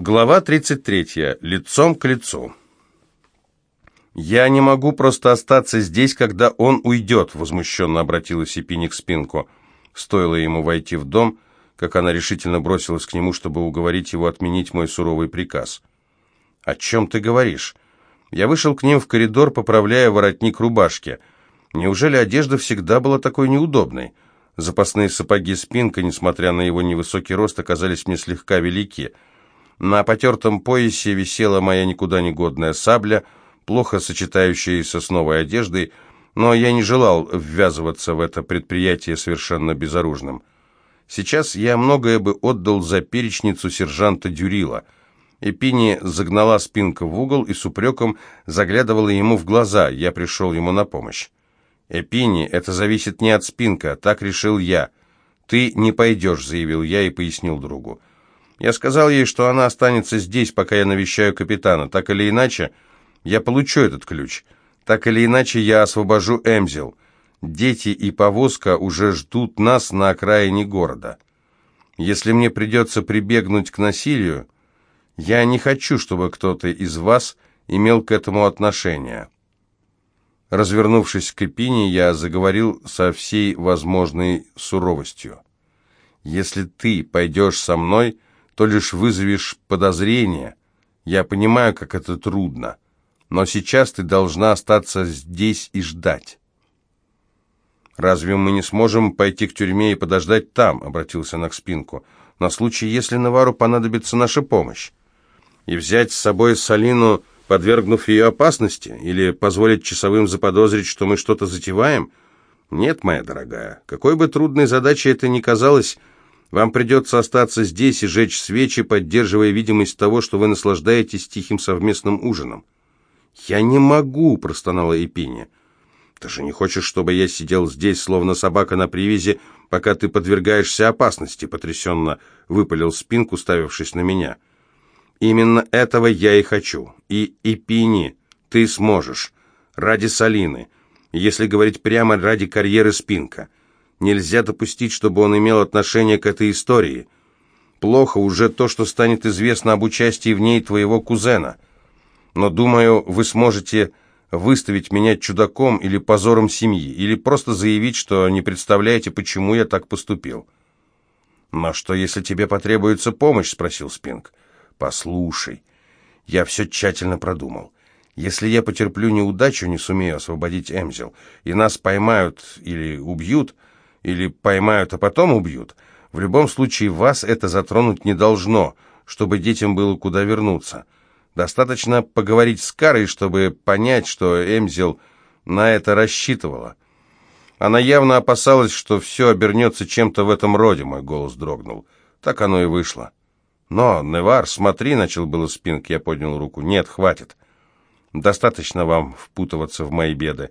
Глава 33. Лицом к лицу. «Я не могу просто остаться здесь, когда он уйдет», — возмущенно обратилась Эпини к спинку. Стоило ему войти в дом, как она решительно бросилась к нему, чтобы уговорить его отменить мой суровый приказ. «О чем ты говоришь?» Я вышел к ним в коридор, поправляя воротник рубашки. Неужели одежда всегда была такой неудобной? Запасные сапоги спинка, несмотря на его невысокий рост, оказались мне слегка велики — на потертом поясе висела моя никуда не годная сабля, плохо сочетающаяся с новой одеждой, но я не желал ввязываться в это предприятие совершенно безоружным. Сейчас я многое бы отдал за перечницу сержанта Дюрила. Эпини загнала спинка в угол и с упреком заглядывала ему в глаза. Я пришел ему на помощь. «Эпини, это зависит не от спинка, так решил я. Ты не пойдешь», — заявил я и пояснил другу. Я сказал ей, что она останется здесь, пока я навещаю капитана. Так или иначе, я получу этот ключ. Так или иначе, я освобожу Эмзел. Дети и повозка уже ждут нас на окраине города. Если мне придется прибегнуть к насилию, я не хочу, чтобы кто-то из вас имел к этому отношение». Развернувшись к Эпине, я заговорил со всей возможной суровостью. «Если ты пойдешь со мной, то лишь вызовешь подозрения. Я понимаю, как это трудно, но сейчас ты должна остаться здесь и ждать. «Разве мы не сможем пойти к тюрьме и подождать там?» — обратился она к спинку. «На случай, если Навару понадобится наша помощь. И взять с собой Салину, подвергнув ее опасности, или позволить часовым заподозрить, что мы что-то затеваем? Нет, моя дорогая, какой бы трудной задачей это ни казалось, вам придется остаться здесь и жечь свечи, поддерживая видимость того, что вы наслаждаетесь тихим совместным ужином». «Я не могу», — простонала Эпиния. «Ты же не хочешь, чтобы я сидел здесь, словно собака на привязи, пока ты подвергаешься опасности?» — потрясенно выпалил спинку, ставившись на меня. «Именно этого я и хочу. И Эпини, ты сможешь. Ради Салины. Если говорить прямо, ради карьеры Спинка. Нельзя допустить, чтобы он имел отношение к этой истории. Плохо уже то, что станет известно об участии в ней твоего кузена. Но, думаю, вы сможете выставить меня чудаком или позором семьи, или просто заявить, что не представляете, почему я так поступил. «Но что, если тебе потребуется помощь?» — спросил Спинг. «Послушай, я все тщательно продумал. Если я потерплю неудачу, не сумею освободить Эмзел, и нас поймают или убьют, или поймают, а потом убьют. В любом случае вас это затронуть не должно, чтобы детям было куда вернуться. Достаточно поговорить с Карой, чтобы понять, что Эмзел на это рассчитывала. Она явно опасалась, что все обернется чем-то в этом роде, мой голос дрогнул. Так оно и вышло. «Но, Невар, смотри», — начал было Спинк, я поднял руку. «Нет, хватит. Достаточно вам впутываться в мои беды.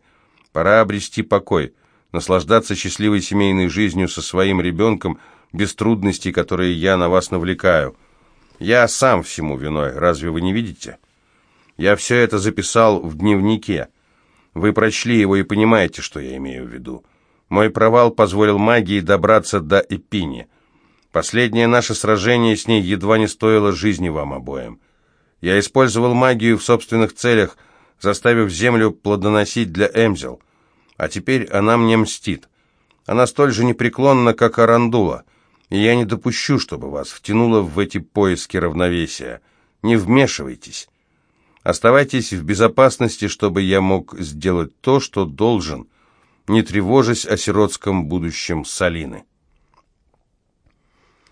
Пора обрести покой наслаждаться счастливой семейной жизнью со своим ребенком без трудностей, которые я на вас навлекаю. Я сам всему виной, разве вы не видите? Я все это записал в дневнике. Вы прочли его и понимаете, что я имею в виду. Мой провал позволил магии добраться до Эпини. Последнее наше сражение с ней едва не стоило жизни вам обоим. Я использовал магию в собственных целях, заставив землю плодоносить для Эмзел. А теперь она мне мстит. Она столь же непреклонна, как Арандула, и я не допущу, чтобы вас втянуло в эти поиски равновесия. Не вмешивайтесь. Оставайтесь в безопасности, чтобы я мог сделать то, что должен, не тревожась о сиротском будущем Салины.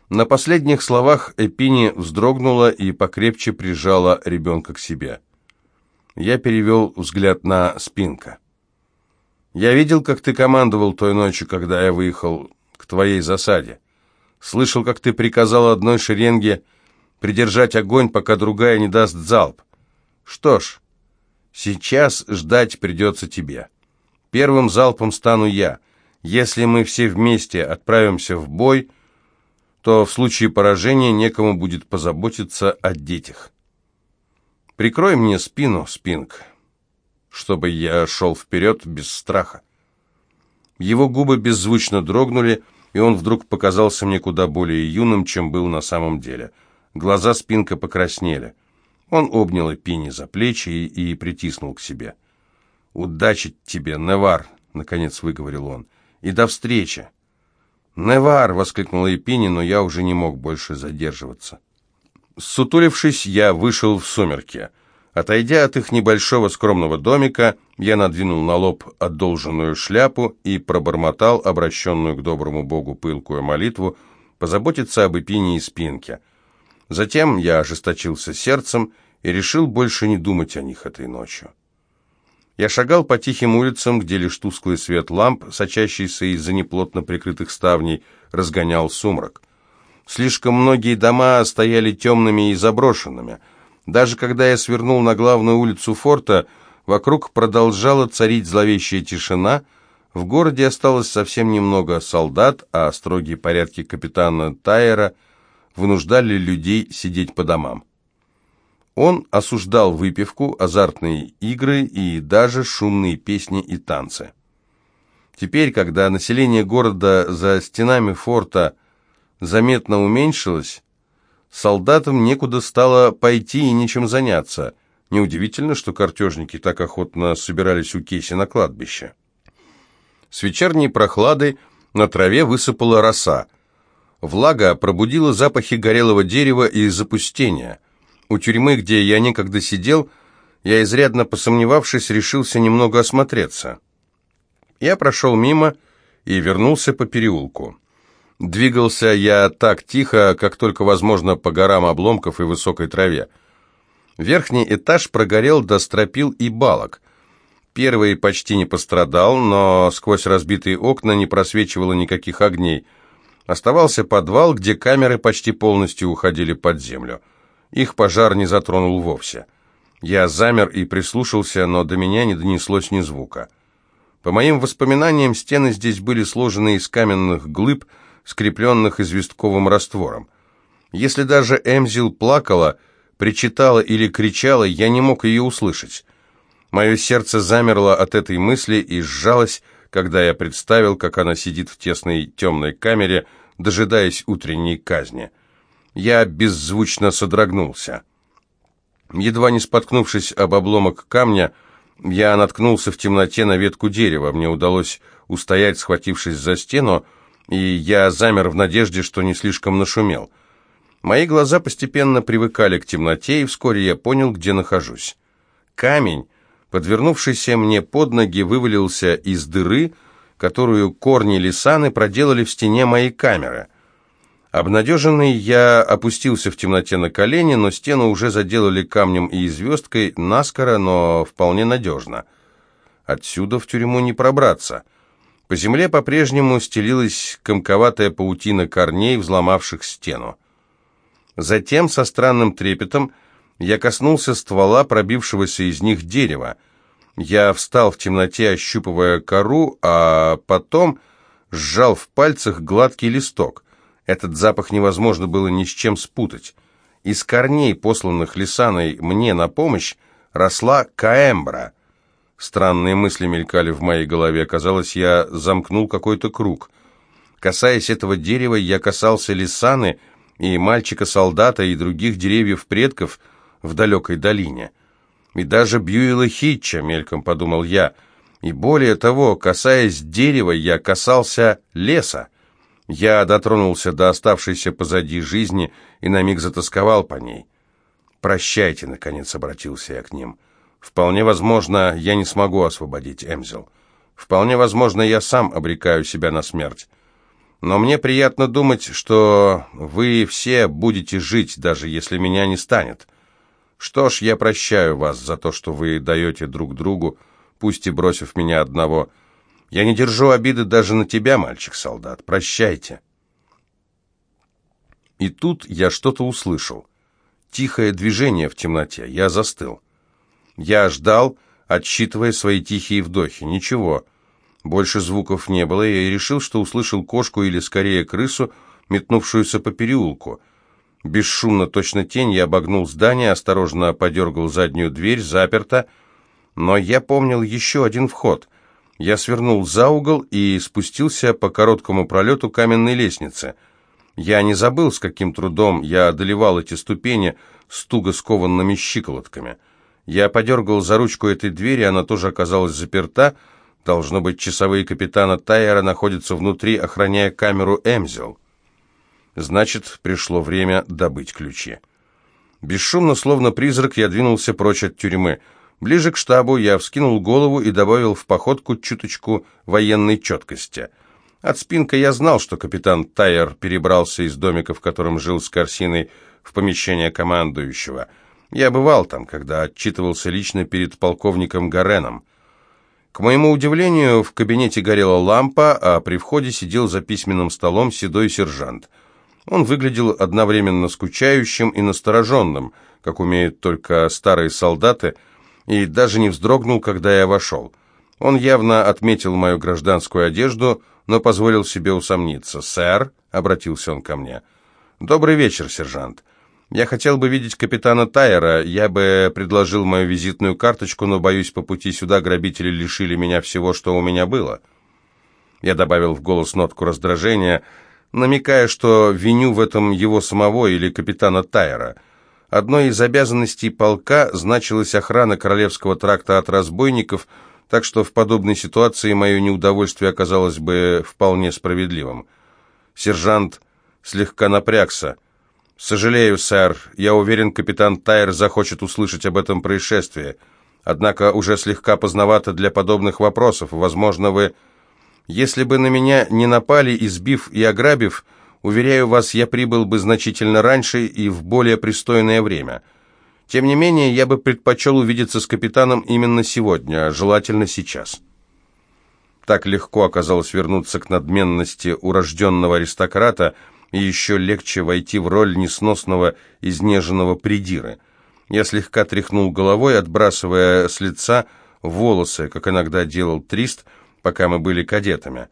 На последних словах Эпини вздрогнула и покрепче прижала ребенка к себе. Я перевел взгляд на Спинка. Я видел, как ты командовал той ночью, когда я выехал к твоей засаде. Слышал, как ты приказал одной шеренге придержать огонь, пока другая не даст залп. Что ж, сейчас ждать придется тебе. Первым залпом стану я. Если мы все вместе отправимся в бой, то в случае поражения некому будет позаботиться о детях. Прикрой мне спину, Спинг чтобы я шел вперед без страха. Его губы беззвучно дрогнули, и он вдруг показался мне куда более юным, чем был на самом деле. Глаза спинка покраснели. Он обнял Эпини за плечи и, и притиснул к себе. «Удачи тебе, Невар!» — наконец выговорил он. «И до встречи!» «Невар!» — воскликнула Эпини, но я уже не мог больше задерживаться. Сутулившись, я вышел в сумерки. Отойдя от их небольшого скромного домика, я надвинул на лоб одолженную шляпу и пробормотал обращенную к доброму Богу пылкую молитву позаботиться об Эпине и Спинке. Затем я ожесточился сердцем и решил больше не думать о них этой ночью. Я шагал по тихим улицам, где лишь тусклый свет ламп, сочащийся из-за неплотно прикрытых ставней, разгонял сумрак. Слишком многие дома стояли темными и заброшенными. Даже когда я свернул на главную улицу форта, вокруг продолжала царить зловещая тишина. В городе осталось совсем немного солдат, а строгие порядки капитана Тайера вынуждали людей сидеть по домам. Он осуждал выпивку, азартные игры и даже шумные песни и танцы. Теперь, когда население города за стенами форта заметно уменьшилось, солдатам некуда стало пойти и нечем заняться. Неудивительно, что картежники так охотно собирались у Кейси на кладбище. С вечерней прохладой на траве высыпала роса. Влага пробудила запахи горелого дерева и запустения. У тюрьмы, где я некогда сидел, я, изрядно посомневавшись, решился немного осмотреться. Я прошел мимо и вернулся по переулку. Двигался я так тихо, как только возможно по горам обломков и высокой траве. Верхний этаж прогорел до стропил и балок. Первый почти не пострадал, но сквозь разбитые окна не просвечивало никаких огней. Оставался подвал, где камеры почти полностью уходили под землю. Их пожар не затронул вовсе. Я замер и прислушался, но до меня не донеслось ни звука. По моим воспоминаниям, стены здесь были сложены из каменных глыб, скрепленных известковым раствором. Если даже Эмзил плакала, причитала или кричала, я не мог ее услышать. Мое сердце замерло от этой мысли и сжалось, когда я представил, как она сидит в тесной темной камере, дожидаясь утренней казни. Я беззвучно содрогнулся. Едва не споткнувшись об обломок камня, я наткнулся в темноте на ветку дерева. Мне удалось устоять, схватившись за стену, и я замер в надежде, что не слишком нашумел. Мои глаза постепенно привыкали к темноте, и вскоре я понял, где нахожусь. Камень, подвернувшийся мне под ноги, вывалился из дыры, которую корни лисаны проделали в стене моей камеры. Обнадеженный, я опустился в темноте на колени, но стену уже заделали камнем и звездкой, наскоро, но вполне надежно. Отсюда в тюрьму не пробраться — по земле по-прежнему стелилась комковатая паутина корней, взломавших стену. Затем, со странным трепетом, я коснулся ствола пробившегося из них дерева. Я встал в темноте, ощупывая кору, а потом сжал в пальцах гладкий листок. Этот запах невозможно было ни с чем спутать. Из корней, посланных Лисаной мне на помощь, росла каэмбра — Странные мысли мелькали в моей голове. Казалось, я замкнул какой-то круг. Касаясь этого дерева, я касался Лисаны и мальчика-солдата и других деревьев предков в далекой долине. И даже Бьюила Хитча, мельком подумал я. И более того, касаясь дерева, я касался леса. Я дотронулся до оставшейся позади жизни и на миг затасковал по ней. «Прощайте», — наконец обратился я к ним. Вполне возможно, я не смогу освободить Эмзел. Вполне возможно, я сам обрекаю себя на смерть. Но мне приятно думать, что вы все будете жить, даже если меня не станет. Что ж, я прощаю вас за то, что вы даете друг другу, пусть и бросив меня одного. Я не держу обиды даже на тебя, мальчик-солдат. Прощайте. И тут я что-то услышал. Тихое движение в темноте. Я застыл. Я ждал, отсчитывая свои тихие вдохи. Ничего. Больше звуков не было, и я решил, что услышал кошку или, скорее, крысу, метнувшуюся по переулку. Бесшумно, точно тень, я обогнул здание, осторожно подергал заднюю дверь, заперта. Но я помнил еще один вход. Я свернул за угол и спустился по короткому пролету каменной лестницы. Я не забыл, с каким трудом я одолевал эти ступени с туго скованными щиколотками. Я подергал за ручку этой двери, она тоже оказалась заперта. Должно быть, часовые капитана Тайера находятся внутри, охраняя камеру Эмзел. Значит, пришло время добыть ключи. Бесшумно, словно призрак, я двинулся прочь от тюрьмы. Ближе к штабу я вскинул голову и добавил в походку чуточку военной четкости. От спинка я знал, что капитан Тайер перебрался из домика, в котором жил с Корсиной, в помещение командующего. Я бывал там, когда отчитывался лично перед полковником Гареном. К моему удивлению, в кабинете горела лампа, а при входе сидел за письменным столом седой сержант — он выглядел одновременно скучающим и настороженным, как умеют только старые солдаты, и даже не вздрогнул, когда я вошел. Он явно отметил мою гражданскую одежду, но позволил себе усомниться. «Сэр», — обратился он ко мне, — «добрый вечер, сержант. Я хотел бы видеть капитана Тайера, я бы предложил мою визитную карточку, но, боюсь, по пути сюда грабители лишили меня всего, что у меня было». Я добавил в голос нотку раздражения — намекая, что виню в этом его самого или капитана Тайера. Одной из обязанностей полка значилась охрана Королевского тракта от разбойников, так что в подобной ситуации мое неудовольствие оказалось бы вполне справедливым. Сержант слегка напрягся. «Сожалею, сэр. Я уверен, капитан Тайер захочет услышать об этом происшествии. Однако уже слегка поздновато для подобных вопросов. Возможно, вы...» Если бы на меня не напали, избив и ограбив, уверяю вас, я прибыл бы значительно раньше и в более пристойное время. Тем не менее, я бы предпочел увидеться с капитаном именно сегодня, желательно сейчас». Так легко оказалось вернуться к надменности урожденного аристократа, и еще легче войти в роль несносного, изнеженного придиры. Я слегка тряхнул головой, отбрасывая с лица волосы, как иногда делал Трист, пока мы были кадетами.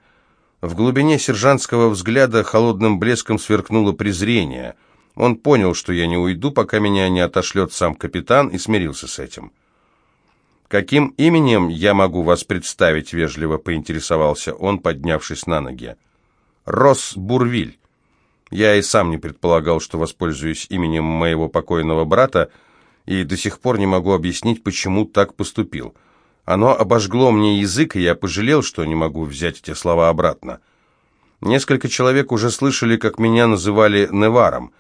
В глубине сержантского взгляда холодным блеском сверкнуло презрение. Он понял, что я не уйду, пока меня не отошлет сам капитан, и смирился с этим. «Каким именем я могу вас представить?» — вежливо поинтересовался он, поднявшись на ноги. «Росс Бурвиль. Я и сам не предполагал, что воспользуюсь именем моего покойного брата, и до сих пор не могу объяснить, почему так поступил». Оно обожгло мне язык, и я пожалел, что не могу взять эти слова обратно. Несколько человек уже слышали, как меня называли Неваром.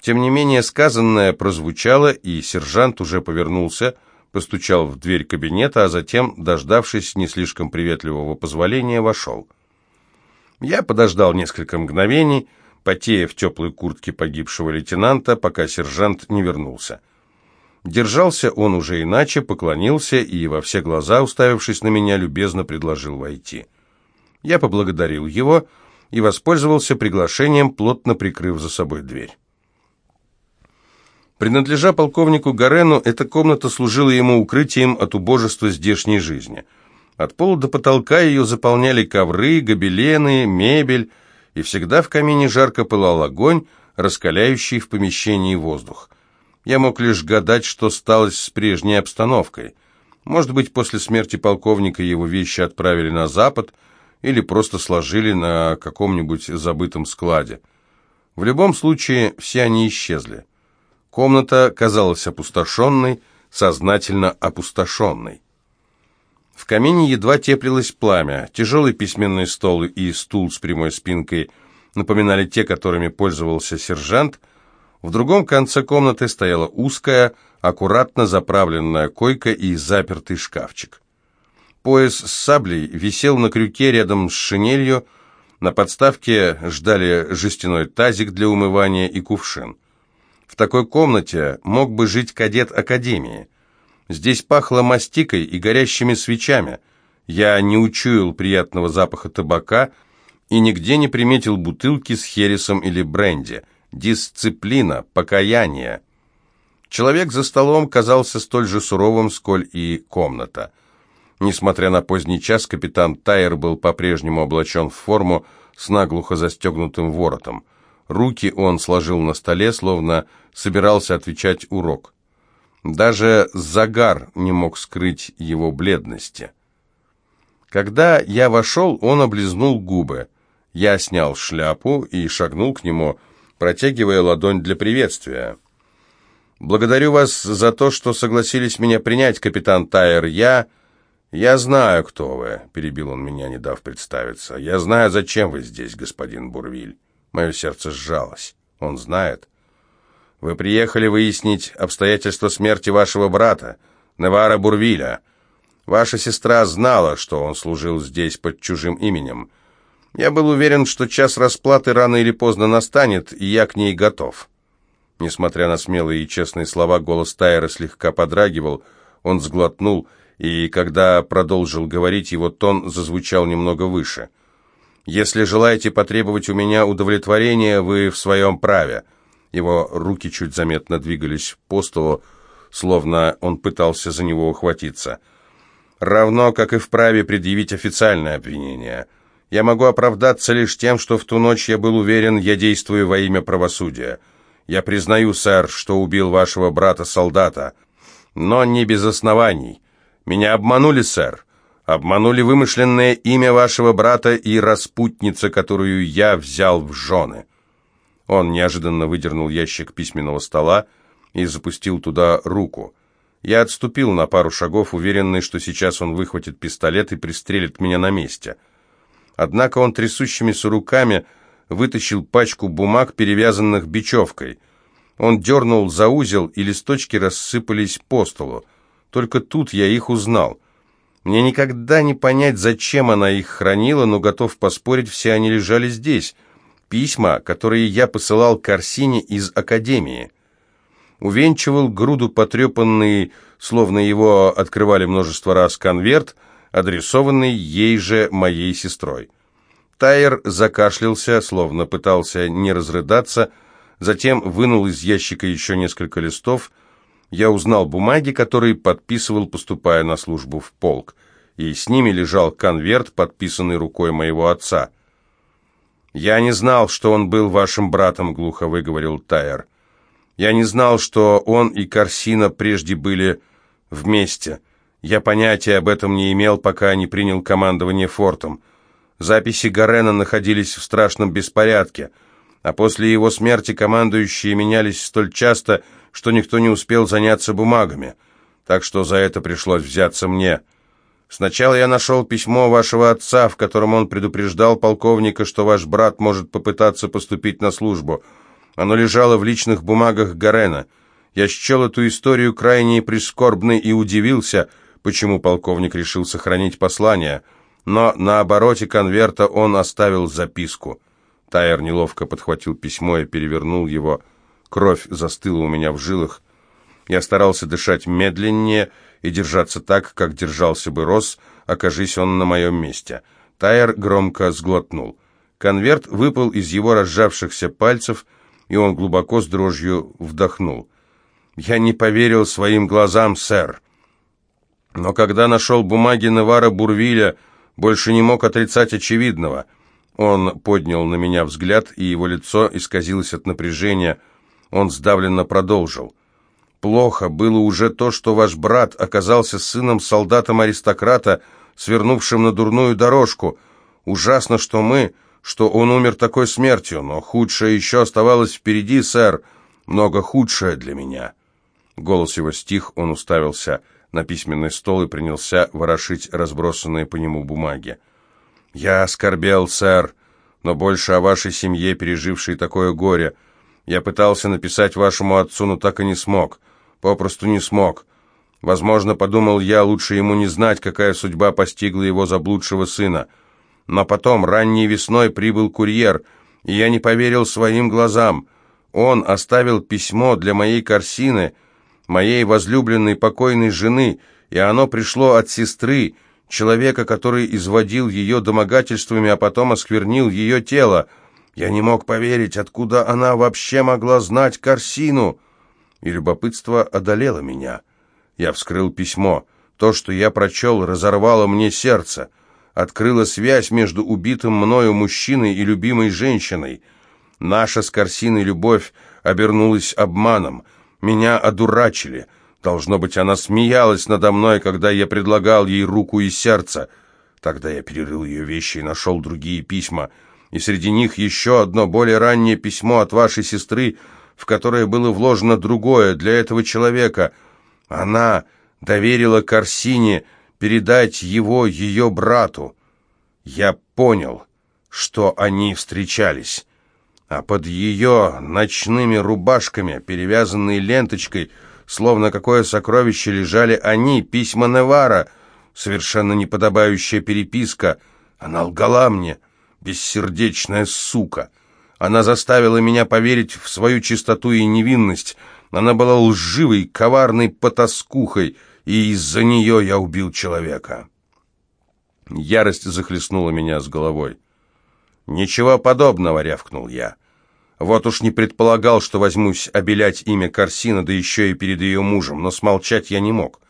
Тем не менее, сказанное прозвучало, и сержант уже повернулся, постучал в дверь кабинета, а затем, дождавшись не слишком приветливого позволения, вошел. Я подождал несколько мгновений, потея в теплой куртке погибшего лейтенанта, пока сержант не вернулся. Держался он уже иначе, поклонился и, во все глаза уставившись на меня, любезно предложил войти. Я поблагодарил его и воспользовался приглашением, плотно прикрыв за собой дверь. Принадлежа полковнику Гарену, эта комната служила ему укрытием от убожества здешней жизни. От пола до потолка ее заполняли ковры, гобелены, мебель, и всегда в камине жарко пылал огонь, раскаляющий в помещении воздух. Я мог лишь гадать, что стало с прежней обстановкой. Может быть, после смерти полковника его вещи отправили на запад или просто сложили на каком-нибудь забытом складе. В любом случае, все они исчезли. Комната казалась опустошенной, сознательно опустошенной. В камине едва теплилось пламя. Тяжелый письменный стол и стул с прямой спинкой напоминали те, которыми пользовался сержант – в другом конце комнаты стояла узкая, аккуратно заправленная койка и запертый шкафчик. Пояс с саблей висел на крюке рядом с шинелью, на подставке ждали жестяной тазик для умывания и кувшин. В такой комнате мог бы жить кадет академии. Здесь пахло мастикой и горящими свечами. Я не учуял приятного запаха табака и нигде не приметил бутылки с хересом или бренди – дисциплина, покаяние. Человек за столом казался столь же суровым, сколь и комната. Несмотря на поздний час, капитан Тайер был по-прежнему облачен в форму с наглухо застегнутым воротом. Руки он сложил на столе, словно собирался отвечать урок. Даже загар не мог скрыть его бледности. Когда я вошел, он облизнул губы. Я снял шляпу и шагнул к нему, протягивая ладонь для приветствия. «Благодарю вас за то, что согласились меня принять, капитан Тайер. Я...» «Я знаю, кто вы», — перебил он меня, не дав представиться. «Я знаю, зачем вы здесь, господин Бурвиль». Мое сердце сжалось. Он знает. «Вы приехали выяснить обстоятельства смерти вашего брата, Невара Бурвиля. Ваша сестра знала, что он служил здесь под чужим именем. Я был уверен, что час расплаты рано или поздно настанет, и я к ней готов». Несмотря на смелые и честные слова, голос Тайера слегка подрагивал, он сглотнул и когда продолжил говорить, его тон зазвучал немного выше. «Если желаете потребовать у меня удовлетворения, вы в своем праве». Его руки чуть заметно двигались по столу, словно он пытался за него ухватиться. «Равно, как и вправе предъявить официальное обвинение. Я могу оправдаться лишь тем, что в ту ночь я был уверен, я действую во имя правосудия. Я признаю, сэр, что убил вашего брата-солдата, но не без оснований». Меня обманули, сэр. Обманули вымышленное имя вашего брата и распутница, которую я взял в жены». Он неожиданно выдернул ящик письменного стола и запустил туда руку. Я отступил на пару шагов, уверенный, что сейчас он выхватит пистолет и пристрелит меня на месте. Однако он трясущимися руками вытащил пачку бумаг, перевязанных бечевкой. Он дернул за узел, и листочки рассыпались по столу. Только тут я их узнал. Мне никогда не понять, зачем она их хранила, но готов поспорить, все они лежали здесь. Письма, которые я посылал Корсине из Академии. Увенчивал груду потрепанный, словно его открывали множество раз, конверт, адресованный ей же моей сестрой. Тайер закашлялся, словно пытался не разрыдаться, затем вынул из ящика еще несколько листов, я узнал бумаги, которые подписывал, поступая на службу в полк, и с ними лежал конверт, подписанный рукой моего отца. «Я не знал, что он был вашим братом», — глухо выговорил Тайер. «Я не знал, что он и Корсина прежде были вместе. Я понятия об этом не имел, пока не принял командование фортом. Записи Гарена находились в страшном беспорядке, а после его смерти командующие менялись столь часто, что никто не успел заняться бумагами, так что за это пришлось взяться мне. Сначала я нашел письмо вашего отца, в котором он предупреждал полковника, что ваш брат может попытаться поступить на службу. Оно лежало в личных бумагах Гарена. Я счел эту историю крайне прискорбной и удивился, почему полковник решил сохранить послание. Но на обороте конверта он оставил записку. Тайер неловко подхватил письмо и перевернул его, — Кровь застыла у меня в жилах. Я старался дышать медленнее и держаться так, как держался бы Рос, окажись он на моем месте. Тайер громко сглотнул. Конверт выпал из его разжавшихся пальцев, и он глубоко с дрожью вдохнул. «Я не поверил своим глазам, сэр. Но когда нашел бумаги Невара Бурвиля, больше не мог отрицать очевидного». Он поднял на меня взгляд, и его лицо исказилось от напряжения – он сдавленно продолжил. «Плохо было уже то, что ваш брат оказался сыном солдатом-аристократа, свернувшим на дурную дорожку. Ужасно, что мы, что он умер такой смертью, но худшее еще оставалось впереди, сэр, много худшее для меня». Голос его стих, он уставился на письменный стол и принялся ворошить разбросанные по нему бумаги. «Я оскорбел, сэр, но больше о вашей семье, пережившей такое горе». Я пытался написать вашему отцу, но так и не смог. Попросту не смог. Возможно, подумал я, лучше ему не знать, какая судьба постигла его заблудшего сына. Но потом, ранней весной, прибыл курьер, и я не поверил своим глазам. Он оставил письмо для моей Корсины, моей возлюбленной покойной жены, и оно пришло от сестры, человека, который изводил ее домогательствами, а потом осквернил ее тело. Я не мог поверить, откуда она вообще могла знать Корсину. И любопытство одолело меня. Я вскрыл письмо. То, что я прочел, разорвало мне сердце. Открыло связь между убитым мною мужчиной и любимой женщиной. Наша с Корсиной любовь обернулась обманом. Меня одурачили. Должно быть, она смеялась надо мной, когда я предлагал ей руку и сердце. Тогда я перерыл ее вещи и нашел другие письма — и среди них еще одно более раннее письмо от вашей сестры, в которое было вложено другое для этого человека. Она доверила Корсине передать его ее брату. Я понял, что они встречались, а под ее ночными рубашками, перевязанные ленточкой, словно какое сокровище лежали они, письма Невара, совершенно неподобающая переписка. Она лгала мне, бессердечная сука. Она заставила меня поверить в свою чистоту и невинность. Она была лживой, коварной потаскухой, и из-за нее я убил человека. Ярость захлестнула меня с головой. «Ничего подобного», — рявкнул я. Вот уж не предполагал, что возьмусь обелять имя Корсина, да еще и перед ее мужем, но смолчать я не мог.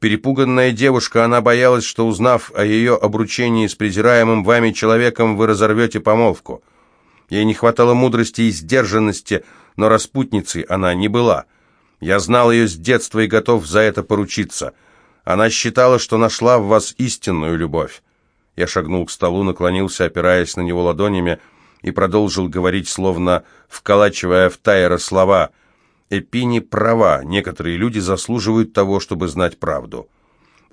Перепуганная девушка, она боялась, что, узнав о ее обручении с презираемым вами человеком, вы разорвете помолвку. Ей не хватало мудрости и сдержанности, но распутницей она не была. Я знал ее с детства и готов за это поручиться. Она считала, что нашла в вас истинную любовь. Я шагнул к столу, наклонился, опираясь на него ладонями, и продолжил говорить, словно вколачивая в Тайера слова «Эпини права, некоторые люди заслуживают того, чтобы знать правду».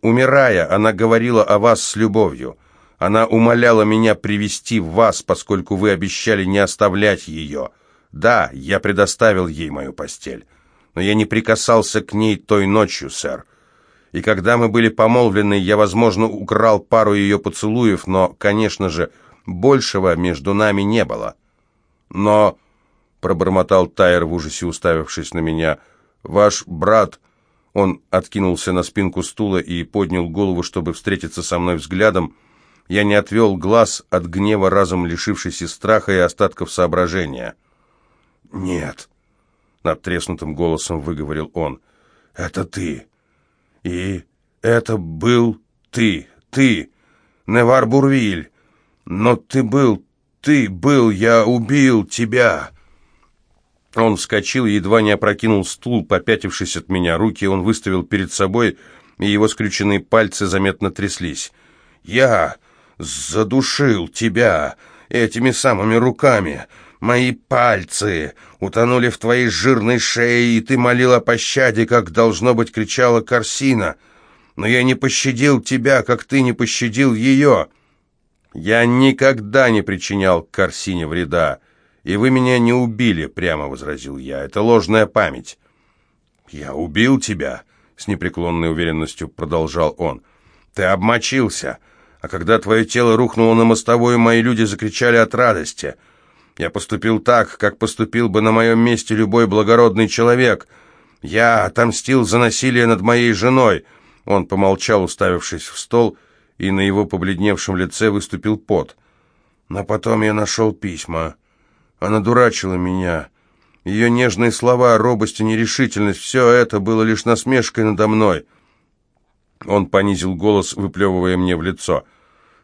Умирая, она говорила о вас с любовью. Она умоляла меня привести вас, поскольку вы обещали не оставлять ее. Да, я предоставил ей мою постель, но я не прикасался к ней той ночью, сэр. И когда мы были помолвлены, я, возможно, украл пару ее поцелуев, но, конечно же, Большего между нами не было. Но, — пробормотал Тайер в ужасе, уставившись на меня, — ваш брат... Он откинулся на спинку стула и поднял голову, чтобы встретиться со мной взглядом. Я не отвел глаз от гнева, разом лишившийся страха и остатков соображения. «Нет», — надтреснутым голосом выговорил он, — «это ты. И это был ты, ты, Невар Бурвиль. «Но ты был, ты был, я убил тебя!» Он вскочил и едва не опрокинул стул, попятившись от меня. Руки он выставил перед собой, и его скрюченные пальцы заметно тряслись. «Я задушил тебя этими самыми руками. Мои пальцы утонули в твоей жирной шее, и ты молил о пощаде, как, должно быть, кричала Корсина. Но я не пощадил тебя, как ты не пощадил ее». «Я никогда не причинял Корсине вреда, и вы меня не убили», — прямо возразил я. «Это ложная память». «Я убил тебя», — с непреклонной уверенностью продолжал он. «Ты обмочился, а когда твое тело рухнуло на мостовую, мои люди закричали от радости. Я поступил так, как поступил бы на моем месте любой благородный человек. Я отомстил за насилие над моей женой». Он помолчал, уставившись в стол, — и на его побледневшем лице выступил пот. Но потом я нашел письма. Она дурачила меня. Ее нежные слова, робость и нерешительность — все это было лишь насмешкой надо мной. Он понизил голос, выплевывая мне в лицо.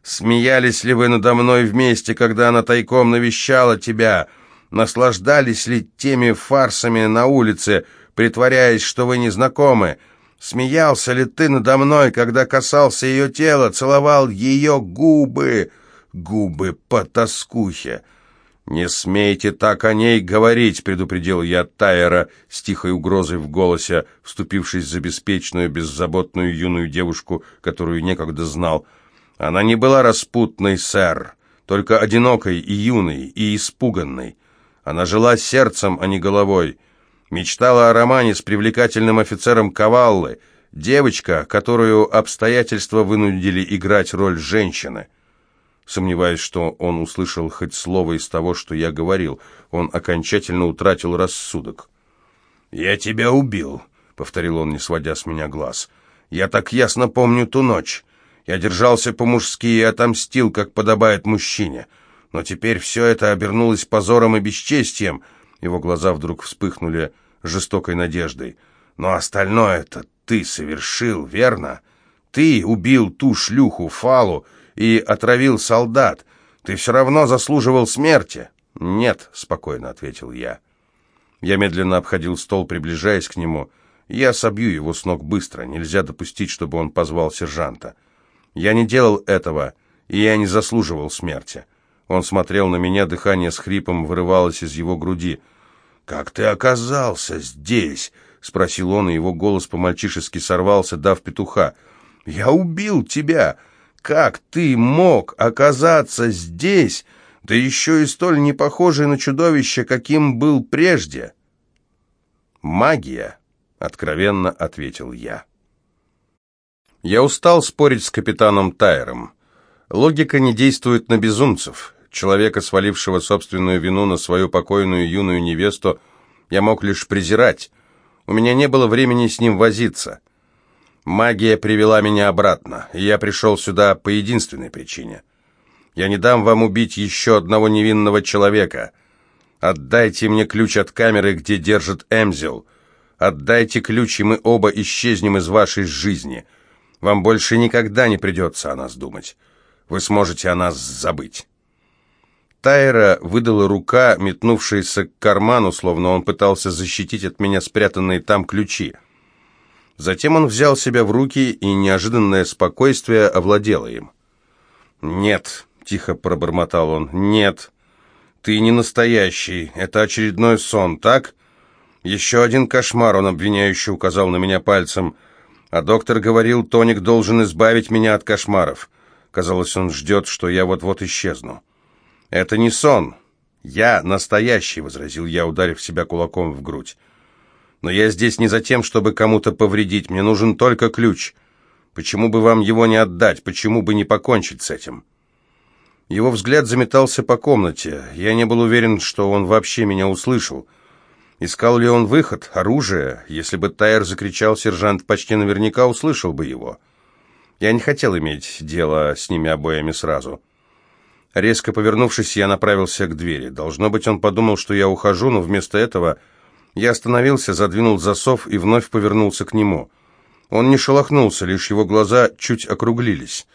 «Смеялись ли вы надо мной вместе, когда она тайком навещала тебя? Наслаждались ли теми фарсами на улице, притворяясь, что вы не знакомы?» Смеялся ли ты надо мной, когда касался ее тела, целовал ее губы, губы по тоскухе? «Не смейте так о ней говорить», — предупредил я Тайера с тихой угрозой в голосе, вступившись за беспечную, беззаботную юную девушку, которую некогда знал. Она не была распутной, сэр, только одинокой и юной, и испуганной. Она жила сердцем, а не головой. Мечтала о романе с привлекательным офицером Каваллы, девочка, которую обстоятельства вынудили играть роль женщины. Сомневаюсь, что он услышал хоть слово из того, что я говорил. Он окончательно утратил рассудок. «Я тебя убил», — повторил он, не сводя с меня глаз. «Я так ясно помню ту ночь. Я держался по-мужски и отомстил, как подобает мужчине. Но теперь все это обернулось позором и бесчестием». Его глаза вдруг вспыхнули жестокой надеждой. «Но остальное-то ты совершил, верно? Ты убил ту шлюху Фалу и отравил солдат. Ты все равно заслуживал смерти». «Нет», — спокойно ответил я. Я медленно обходил стол, приближаясь к нему. Я собью его с ног быстро, нельзя допустить, чтобы он позвал сержанта. Я не делал этого, и я не заслуживал смерти. Он смотрел на меня, дыхание с хрипом вырывалось из его груди. «Как ты оказался здесь?» — спросил он, и его голос по-мальчишески сорвался, дав петуха. «Я убил тебя! Как ты мог оказаться здесь, да еще и столь не похожий на чудовище, каким был прежде?» «Магия», — откровенно ответил я. Я устал спорить с капитаном Тайером. Логика не действует на безумцев. Человека, свалившего собственную вину на свою покойную юную невесту, я мог лишь презирать. У меня не было времени с ним возиться. Магия привела меня обратно, и я пришел сюда по единственной причине. Я не дам вам убить еще одного невинного человека. Отдайте мне ключ от камеры, где держит Эмзел. Отдайте ключ, и мы оба исчезнем из вашей жизни. Вам больше никогда не придется о нас думать. Вы сможете о нас забыть». Тайра выдала рука, метнувшаяся к карману, словно он пытался защитить от меня спрятанные там ключи. Затем он взял себя в руки, и неожиданное спокойствие овладело им. «Нет», — тихо пробормотал он, — «нет, ты не настоящий, это очередной сон, так?» «Еще один кошмар», — он обвиняюще указал на меня пальцем, — «а доктор говорил, тоник должен избавить меня от кошмаров». Казалось, он ждет, что я вот-вот исчезну. «Это не сон. Я настоящий», — возразил я, ударив себя кулаком в грудь. «Но я здесь не за тем, чтобы кому-то повредить. Мне нужен только ключ. Почему бы вам его не отдать? Почему бы не покончить с этим?» Его взгляд заметался по комнате. Я не был уверен, что он вообще меня услышал. Искал ли он выход, оружие? Если бы Тайер закричал, сержант почти наверняка услышал бы его. Я не хотел иметь дело с ними обоими сразу. Резко повернувшись, я направился к двери. Должно быть, он подумал, что я ухожу, но вместо этого я остановился, задвинул засов и вновь повернулся к нему. Он не шелохнулся, лишь его глаза чуть округлились.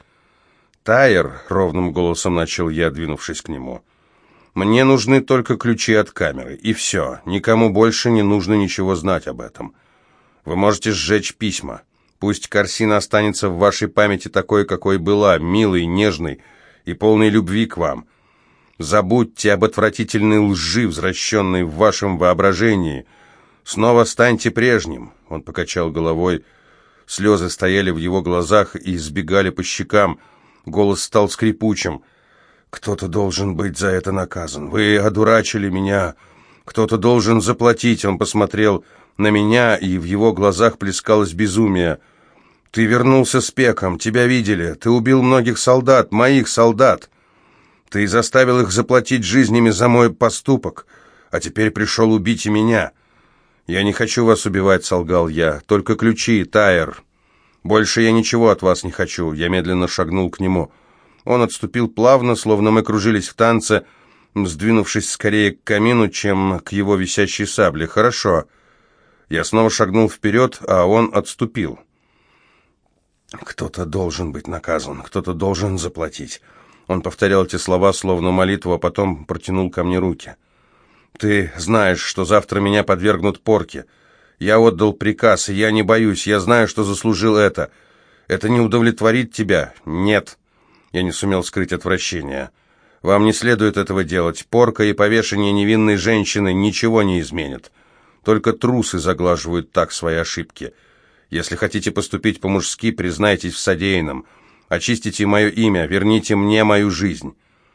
«Тайер», — ровным голосом начал я, двинувшись к нему, — «мне нужны только ключи от камеры, и все. Никому больше не нужно ничего знать об этом. Вы можете сжечь письма. Пусть картина останется в вашей памяти такой, какой была, милой, нежной, и полной любви к вам. Забудьте об отвратительной лжи, возвращенной в вашем воображении. Снова станьте прежним. Он покачал головой. Слезы стояли в его глазах и избегали по щекам. Голос стал скрипучим. «Кто-то должен быть за это наказан. Вы одурачили меня. Кто-то должен заплатить». Он посмотрел на меня, и в его глазах плескалось безумие. Ты вернулся с пеком, тебя видели. Ты убил многих солдат, моих солдат. Ты заставил их заплатить жизнями за мой поступок, а теперь пришел убить и меня. Я не хочу вас убивать, солгал я. Только ключи, Тайер. Больше я ничего от вас не хочу. Я медленно шагнул к нему. Он отступил плавно, словно мы кружились в танце, сдвинувшись скорее к камину, чем к его висящей сабле. Хорошо. Я снова шагнул вперед, а он отступил. «Кто-то должен быть наказан, кто-то должен заплатить». Он повторял эти слова, словно молитву, а потом протянул ко мне руки. «Ты знаешь, что завтра меня подвергнут порке. Я отдал приказ, и я не боюсь, я знаю, что заслужил это. Это не удовлетворит тебя? Нет». Я не сумел скрыть отвращение. «Вам не следует этого делать. Порка и повешение невинной женщины ничего не изменят. Только трусы заглаживают так свои ошибки». Если хотите поступить по-мужски, признайтесь в содеянном. Очистите мое имя, верните мне мою жизнь.